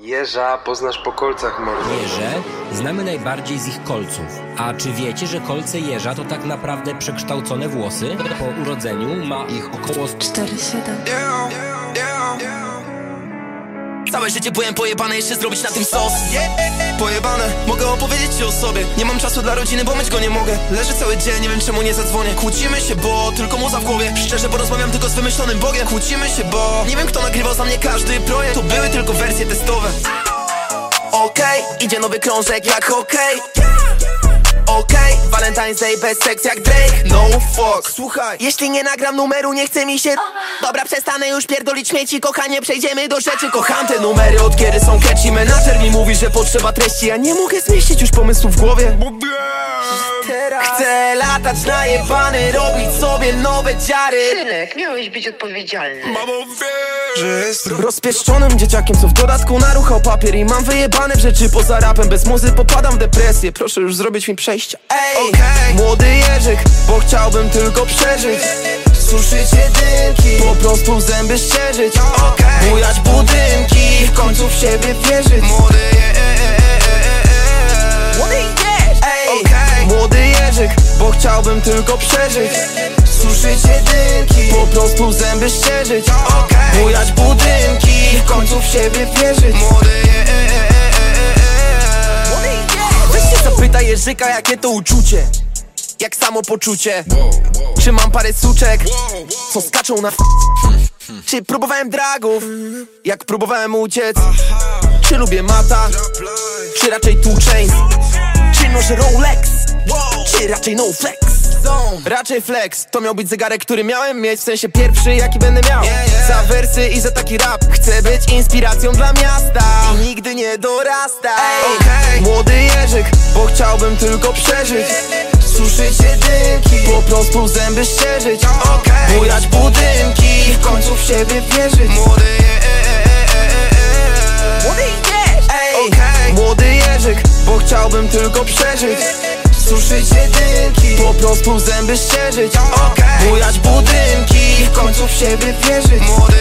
Jeża poznasz po kolcach mordo. Jeże znamy najbardziej z ich kolców. A czy wiecie, że kolce jeża to tak naprawdę przekształcone włosy? Po urodzeniu ma ich około 4-7 Całe życie byłem pojebane, jeszcze zrobić na tym sos. Pojebane, mogę opowiedzieć ci o sobie. Nie mam czasu dla rodziny, bo myć go nie mogę. Leżę cały dzień, nie wiem czemu nie zadzwonię. Kłócimy się, bo tylko muza w głowie. Szczerze, bo rozmawiam tylko z wymyślonym Bogiem. Kłócimy się, bo nie wiem kto nagrywał za mnie każdy projekt. To były tylko wersje testowe. Okej, idzie nowy krążek jak hokej. Okej, Valentine's Day bez seks jak Drake. No fuck, słuchaj Jeśli nie nagram numeru, nie chce mi się Dobra, przestanę już pierdolić śmieci Kochanie, przejdziemy do rzeczy Kocham te numery, od kiedy są catchy. Menadżer mi mówi, że potrzeba treści Ja nie mogę zmieścić już pomysłu w głowie Chcę latać najebany Robić sobie nowe dziary. Synek, miałeś być odpowiedzialny. Rozpieszczonym dzieciakiem, co w dodatku naruchał papier I mam wyjebane w rzeczy. Poza rapem Bez muzy popadam w depresję. Proszę już zrobić mi przejście. Ej, młody Jerzyk, bo chciałbym tylko przeżyć. Suszyć jedynki, po prostu zęby szczerzyć Bujać budynki, w końcu w siebie wierzyć chciałbym tylko przeżyć. Suszyć jedynki, po prostu zęby szczerzyć Bujać budynki, w końcu w siebie wierzyć. Młody Weź się zapytaj Jerzyka, jakie to uczucie. Jak samopoczucie. Czy mam parę suczek, co skaczą na Czy próbowałem dragów, jak próbowałem uciec? Czy lubię mata, czy raczej two chains Czy noszę Rolex, czy raczej no flex. Raczej flex, to miał być zegarek, który miałem mieć W sensie pierwszy, jaki będę miał. Za wersy i za taki rap. Chcę być inspiracją dla miasta. I nigdy nie dorasta. Ej, Młody Jerzyk, bo chciałbym tylko przeżyć. Suszyć jedynki, po prostu zęby szczerzyć Bujać budynki, w końcu w siebie wierzyć. Młody młody Jerzyk, bo chciałbym tylko przeżyć Suszyć jedynki, po prostu zęby szczerzyć. Bujać budynki, w końcu w siebie wierzyć. Młody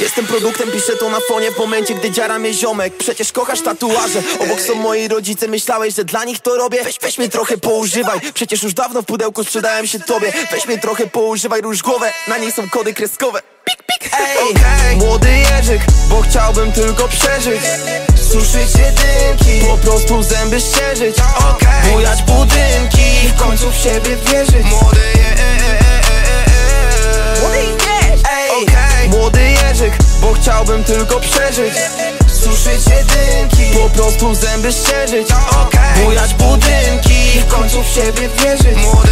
Jestem produktem, piszę to na fonie w momencie, gdy dziara mnie ziomek. Przecież kochasz tatuaże, obok są moi rodzice. Myślałeś, że dla nich to robię? Weź, weź mnie trochę poużywaj. Przecież już dawno w pudełku sprzedałem się tobie. Weź mnie trochę poużywaj, róż głowę. Na niej są kody kreskowe. Pik, pik, Ej, młody Jerzyk, bo chciałbym tylko przeżyć Suszyć jedynki, po prostu zęby szczerzyć Bujać budynki, w końcu w siebie wierzyć. Młody Ej, młody Jerzyk, bo chciałbym tylko przeżyć. Suszyć jedynki, po prostu zęby szczerzyć Bujać budynki, w końcu w siebie wierzyć. Młody